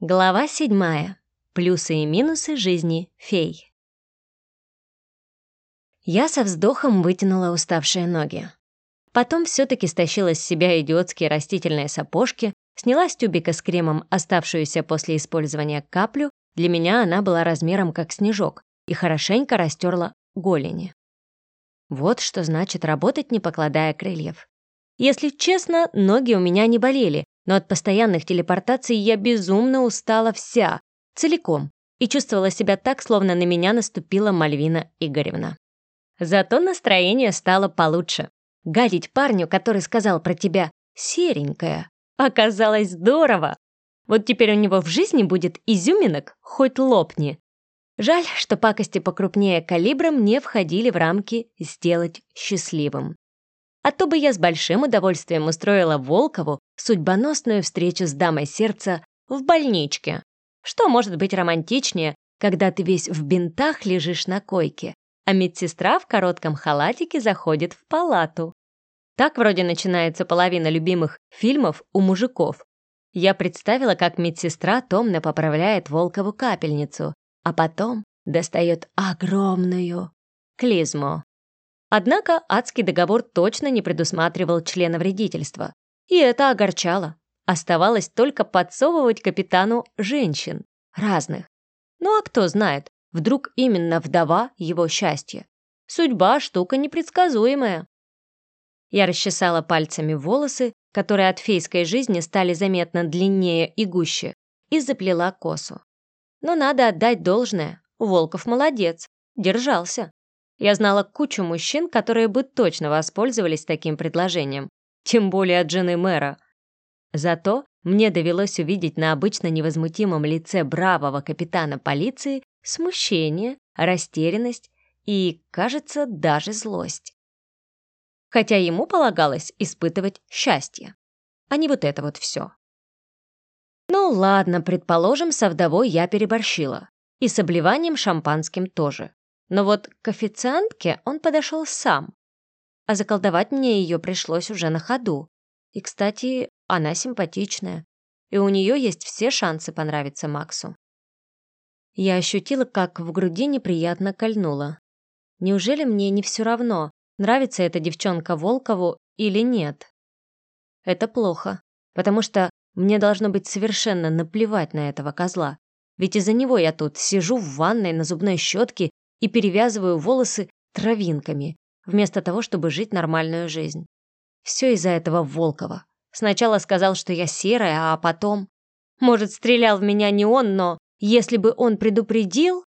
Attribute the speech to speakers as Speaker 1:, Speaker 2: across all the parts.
Speaker 1: Глава седьмая. Плюсы и минусы жизни фей. Я со вздохом вытянула уставшие ноги. Потом все таки стащила с себя идиотские растительные сапожки, сняла с тюбика с кремом оставшуюся после использования каплю, для меня она была размером как снежок, и хорошенько растерла голени. Вот что значит работать, не покладая крыльев. Если честно, ноги у меня не болели, но от постоянных телепортаций я безумно устала вся, целиком, и чувствовала себя так, словно на меня наступила Мальвина Игоревна. Зато настроение стало получше. Гадить парню, который сказал про тебя «серенькая», оказалось здорово. Вот теперь у него в жизни будет изюминок, хоть лопни. Жаль, что пакости покрупнее калибром не входили в рамки «сделать счастливым». А то бы я с большим удовольствием устроила Волкову судьбоносную встречу с дамой сердца в больничке. Что может быть романтичнее, когда ты весь в бинтах лежишь на койке, а медсестра в коротком халатике заходит в палату? Так вроде начинается половина любимых фильмов у мужиков. Я представила, как медсестра томно поправляет Волкову капельницу, а потом достает огромную клизму. Однако адский договор точно не предусматривал члена вредительства. И это огорчало. Оставалось только подсовывать капитану женщин. Разных. Ну а кто знает, вдруг именно вдова его счастье. Судьба – штука непредсказуемая. Я расчесала пальцами волосы, которые от фейской жизни стали заметно длиннее и гуще, и заплела косу. Но надо отдать должное. Волков молодец. Держался. Я знала кучу мужчин, которые бы точно воспользовались таким предложением, тем более от жены мэра. Зато мне довелось увидеть на обычно невозмутимом лице бравого капитана полиции смущение, растерянность и, кажется, даже злость. Хотя ему полагалось испытывать счастье, а не вот это вот все. Ну ладно, предположим, со вдовой я переборщила. И с обливанием шампанским тоже. Но вот к официантке он подошел сам. А заколдовать мне ее пришлось уже на ходу. И, кстати, она симпатичная. И у нее есть все шансы понравиться Максу. Я ощутила, как в груди неприятно кольнуло. Неужели мне не все равно, нравится эта девчонка Волкову или нет? Это плохо, потому что мне должно быть совершенно наплевать на этого козла. Ведь из-за него я тут сижу в ванной на зубной щетке и перевязываю волосы травинками, вместо того, чтобы жить нормальную жизнь. Все из-за этого Волкова. Сначала сказал, что я серая, а потом... Может, стрелял в меня не он, но если бы он предупредил...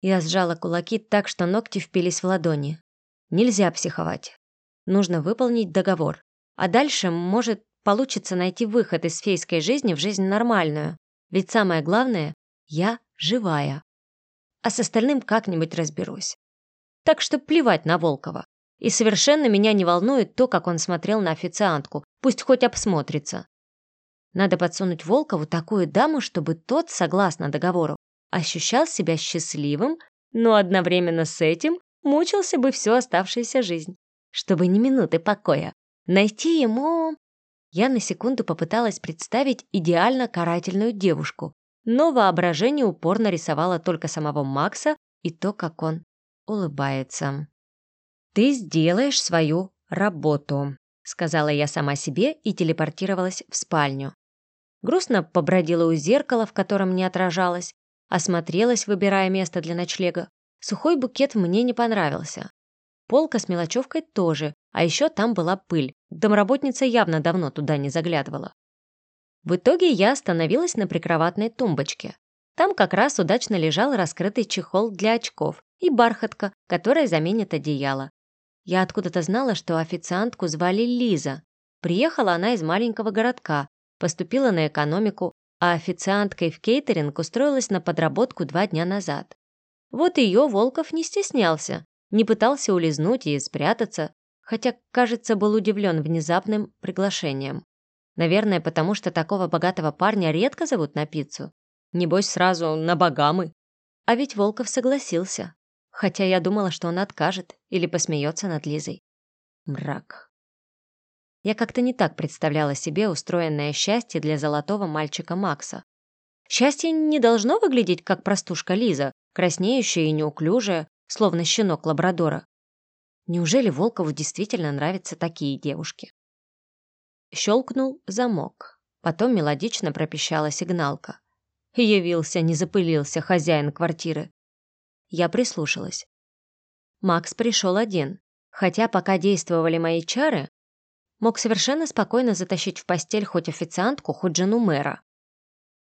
Speaker 1: Я сжала кулаки так, что ногти впились в ладони. Нельзя психовать. Нужно выполнить договор. А дальше, может, получится найти выход из фейской жизни в жизнь нормальную. Ведь самое главное, я живая а с остальным как-нибудь разберусь. Так что плевать на Волкова. И совершенно меня не волнует то, как он смотрел на официантку, пусть хоть обсмотрится. Надо подсунуть Волкову такую даму, чтобы тот, согласно договору, ощущал себя счастливым, но одновременно с этим мучился бы всю оставшуюся жизнь. Чтобы ни минуты покоя. Найти ему... Я на секунду попыталась представить идеально карательную девушку, но воображение упорно рисовало только самого Макса и то, как он улыбается. «Ты сделаешь свою работу», — сказала я сама себе и телепортировалась в спальню. Грустно побродила у зеркала, в котором не отражалась, осмотрелась, выбирая место для ночлега. Сухой букет мне не понравился. Полка с мелочевкой тоже, а еще там была пыль. Домработница явно давно туда не заглядывала. В итоге я остановилась на прикроватной тумбочке. Там как раз удачно лежал раскрытый чехол для очков и бархатка, которая заменит одеяло. Я откуда-то знала, что официантку звали Лиза. Приехала она из маленького городка, поступила на экономику, а официанткой в кейтеринг устроилась на подработку два дня назад. Вот ее Волков не стеснялся, не пытался улизнуть и спрятаться, хотя, кажется, был удивлен внезапным приглашением. Наверное, потому что такого богатого парня редко зовут на пиццу. Небось, сразу на богамы. А ведь Волков согласился. Хотя я думала, что он откажет или посмеется над Лизой. Мрак. Я как-то не так представляла себе устроенное счастье для золотого мальчика Макса. Счастье не должно выглядеть, как простушка Лиза, краснеющая и неуклюжая, словно щенок лабрадора. Неужели Волкову действительно нравятся такие девушки? Щелкнул замок. Потом мелодично пропищала сигналка. Явился, не запылился хозяин квартиры. Я прислушалась. Макс пришел один, хотя пока действовали мои чары, мог совершенно спокойно затащить в постель хоть официантку, хоть жену мэра.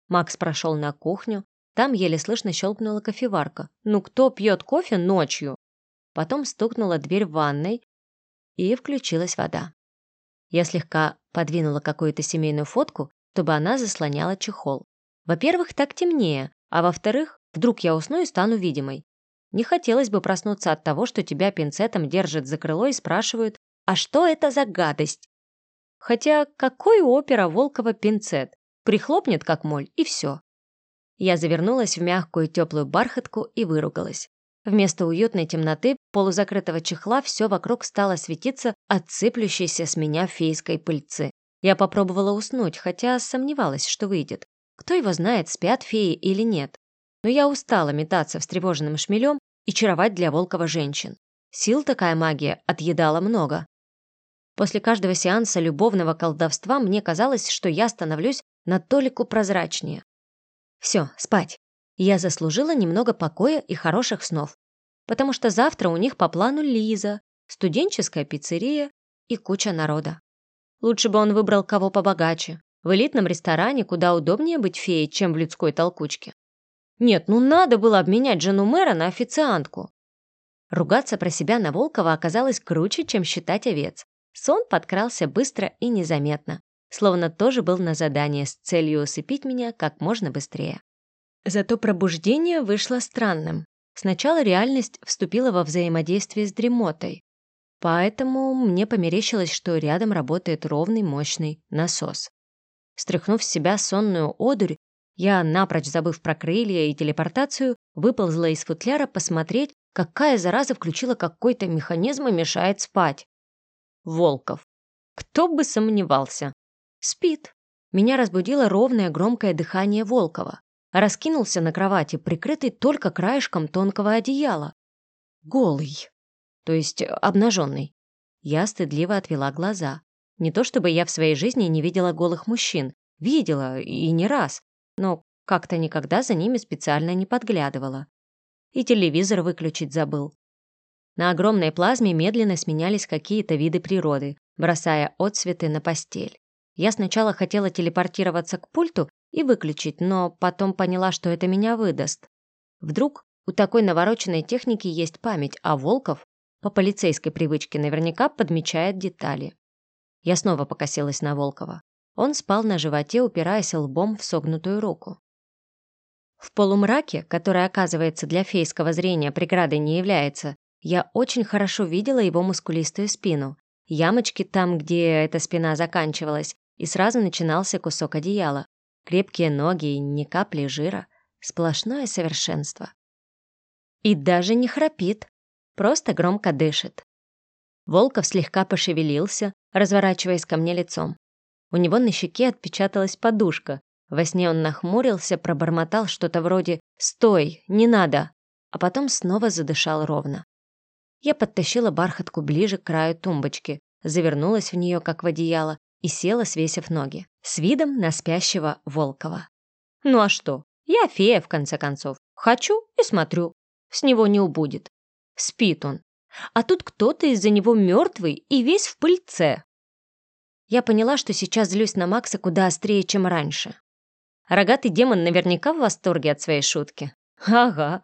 Speaker 1: Макс прошел на кухню, там еле слышно щелкнула кофеварка. Ну кто пьет кофе ночью? Потом стукнула дверь в ванной, и включилась вода. Я слегка подвинула какую-то семейную фотку, чтобы она заслоняла чехол. Во-первых, так темнее, а во-вторых, вдруг я усну и стану видимой. Не хотелось бы проснуться от того, что тебя пинцетом держат за крыло и спрашивают, а что это за гадость? Хотя какой у опера Волкова пинцет? Прихлопнет, как моль, и все. Я завернулась в мягкую теплую бархатку и выругалась. Вместо уютной темноты полузакрытого чехла все вокруг стало светиться от сыплющейся с меня фейской пыльцы. Я попробовала уснуть, хотя сомневалась, что выйдет. Кто его знает, спят феи или нет. Но я устала метаться встревоженным шмелем и чаровать для Волкова женщин. Сил такая магия отъедала много. После каждого сеанса любовного колдовства мне казалось, что я становлюсь на толику прозрачнее. Все, спать. Я заслужила немного покоя и хороших снов, потому что завтра у них по плану Лиза, студенческая пиццерия и куча народа. Лучше бы он выбрал кого побогаче, в элитном ресторане куда удобнее быть феей, чем в людской толкучке. Нет, ну надо было обменять жену мэра на официантку. Ругаться про себя на Волкова оказалось круче, чем считать овец. Сон подкрался быстро и незаметно, словно тоже был на задание с целью усыпить меня как можно быстрее. Зато пробуждение вышло странным. Сначала реальность вступила во взаимодействие с дремотой. Поэтому мне померещилось, что рядом работает ровный мощный насос. Стряхнув с себя сонную одурь, я, напрочь забыв про крылья и телепортацию, выползла из футляра посмотреть, какая зараза включила какой-то механизм и мешает спать. Волков. Кто бы сомневался. Спит. Меня разбудило ровное громкое дыхание Волкова раскинулся на кровати, прикрытый только краешком тонкого одеяла. Голый. То есть обнаженный. Я стыдливо отвела глаза. Не то чтобы я в своей жизни не видела голых мужчин. Видела, и не раз. Но как-то никогда за ними специально не подглядывала. И телевизор выключить забыл. На огромной плазме медленно сменялись какие-то виды природы, бросая отсветы на постель. Я сначала хотела телепортироваться к пульту и выключить, но потом поняла, что это меня выдаст. Вдруг у такой навороченной техники есть память, а Волков по полицейской привычке наверняка подмечает детали. Я снова покосилась на Волкова. Он спал на животе, упираясь лбом в согнутую руку. В полумраке, который, оказывается, для фейского зрения преградой не является, я очень хорошо видела его мускулистую спину, ямочки там, где эта спина заканчивалась, и сразу начинался кусок одеяла. Крепкие ноги и ни капли жира. Сплошное совершенство. И даже не храпит, просто громко дышит. Волков слегка пошевелился, разворачиваясь ко мне лицом. У него на щеке отпечаталась подушка. Во сне он нахмурился, пробормотал что-то вроде «Стой, не надо!», а потом снова задышал ровно. Я подтащила бархатку ближе к краю тумбочки, завернулась в нее, как в одеяло, и села, свесив ноги, с видом на спящего Волкова. Ну а что? Я фея, в конце концов. Хочу и смотрю. С него не убудет. Спит он. А тут кто-то из-за него мертвый и весь в пыльце. Я поняла, что сейчас злюсь на Макса куда острее, чем раньше. Рогатый демон наверняка в восторге от своей шутки. Ага.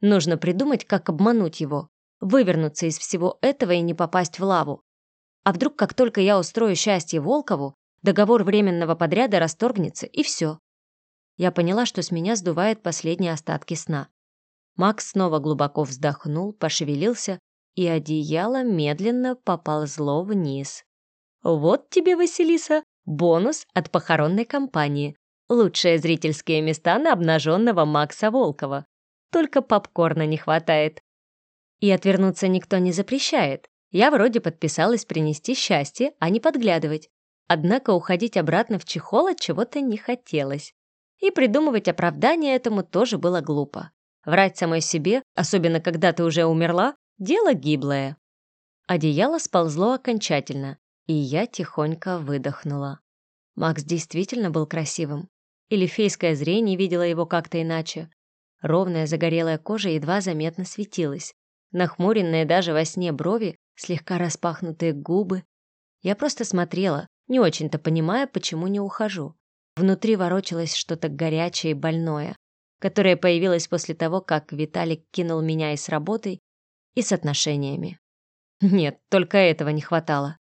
Speaker 1: Нужно придумать, как обмануть его, вывернуться из всего этого и не попасть в лаву. А вдруг, как только я устрою счастье Волкову, договор временного подряда расторгнется, и все. Я поняла, что с меня сдувает последние остатки сна. Макс снова глубоко вздохнул, пошевелился, и одеяло медленно поползло вниз. «Вот тебе, Василиса, бонус от похоронной компании. Лучшие зрительские места на обнаженного Макса Волкова. Только попкорна не хватает. И отвернуться никто не запрещает. Я вроде подписалась принести счастье, а не подглядывать. Однако уходить обратно в чехол от чего-то не хотелось. И придумывать оправдание этому тоже было глупо. Врать самой себе, особенно когда ты уже умерла, дело гиблое. Одеяло сползло окончательно, и я тихонько выдохнула. Макс действительно был красивым. Или фейское зрение видело его как-то иначе. Ровная загорелая кожа едва заметно светилась. Нахмуренные даже во сне брови, слегка распахнутые губы. Я просто смотрела, не очень-то понимая, почему не ухожу. Внутри ворочалось что-то горячее и больное, которое появилось после того, как Виталик кинул меня и с работой, и с отношениями. Нет, только этого не хватало.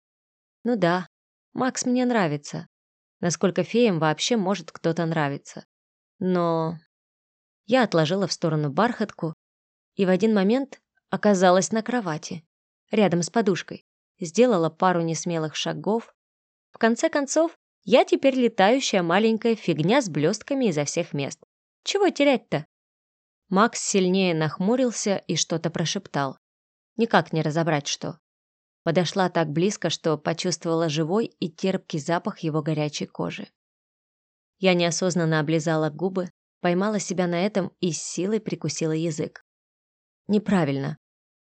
Speaker 1: Ну да, Макс мне нравится. Насколько феям вообще может кто-то нравиться. Но я отложила в сторону бархатку и в один момент оказалась на кровати, рядом с подушкой, сделала пару несмелых шагов. В конце концов, я теперь летающая маленькая фигня с блестками изо всех мест. Чего терять-то? Макс сильнее нахмурился и что-то прошептал. Никак не разобрать, что. Подошла так близко, что почувствовала живой и терпкий запах его горячей кожи. Я неосознанно облизала губы, поймала себя на этом и с силой прикусила язык. Неправильно.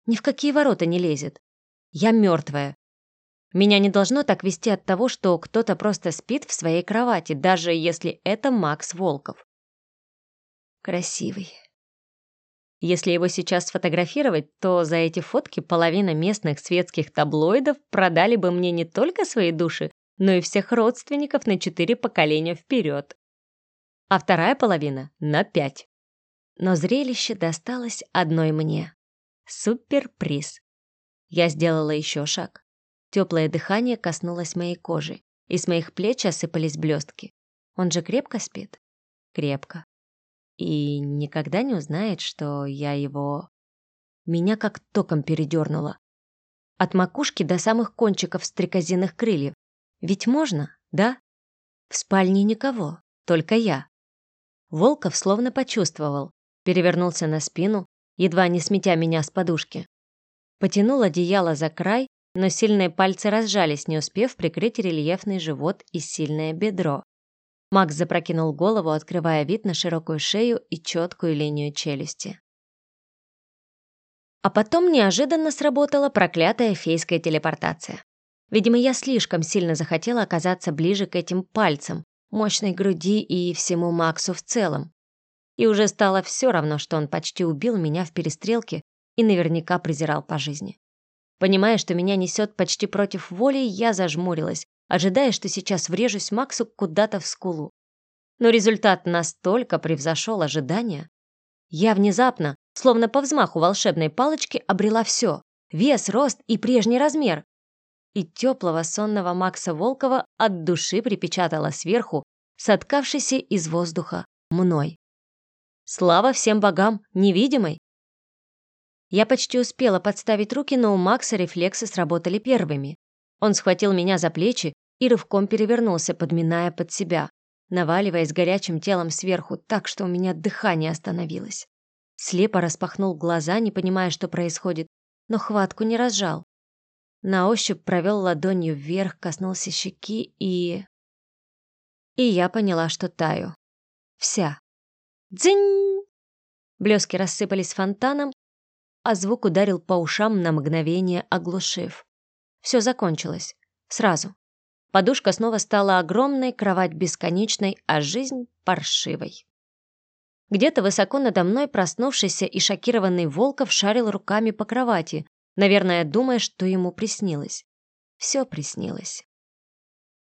Speaker 1: Ни в какие ворота не лезет. Я мертвая. Меня не должно так вести от того, что кто-то просто спит в своей кровати, даже если это Макс Волков. Красивый. Если его сейчас сфотографировать, то за эти фотки половина местных светских таблоидов продали бы мне не только свои души, но и всех родственников на четыре поколения вперед. А вторая половина — на пять. Но зрелище досталось одной мне. Суперприз. Я сделала еще шаг. Теплое дыхание коснулось моей кожи, и с моих плеч осыпались блестки. Он же крепко спит? Крепко и никогда не узнает, что я его... Меня как током передернуло. От макушки до самых кончиков стрекозиных крыльев. Ведь можно, да? В спальне никого, только я. Волков словно почувствовал, перевернулся на спину, едва не сметя меня с подушки. Потянул одеяло за край, но сильные пальцы разжались, не успев прикрыть рельефный живот и сильное бедро. Макс запрокинул голову, открывая вид на широкую шею и четкую линию челюсти. А потом неожиданно сработала проклятая фейская телепортация. Видимо, я слишком сильно захотела оказаться ближе к этим пальцам, мощной груди и всему Максу в целом. И уже стало все равно, что он почти убил меня в перестрелке и наверняка презирал по жизни. Понимая, что меня несет почти против воли, я зажмурилась, ожидая, что сейчас врежусь Максу куда-то в скулу. Но результат настолько превзошел ожидания. Я внезапно, словно по взмаху волшебной палочки, обрела все — вес, рост и прежний размер. И теплого сонного Макса Волкова от души припечатала сверху, соткавшейся из воздуха мной. Слава всем богам, невидимой! Я почти успела подставить руки, но у Макса рефлексы сработали первыми. Он схватил меня за плечи и рывком перевернулся, подминая под себя, наваливаясь горячим телом сверху так, что у меня дыхание остановилось. Слепо распахнул глаза, не понимая, что происходит, но хватку не разжал. На ощупь провел ладонью вверх, коснулся щеки и... И я поняла, что таю. Вся. Дзинь! Блески рассыпались фонтаном, а звук ударил по ушам на мгновение, оглушив. Все закончилось. Сразу. Подушка снова стала огромной, кровать бесконечной, а жизнь паршивой. Где-то высоко надо мной проснувшийся и шокированный Волков шарил руками по кровати, наверное, думая, что ему приснилось. Все приснилось.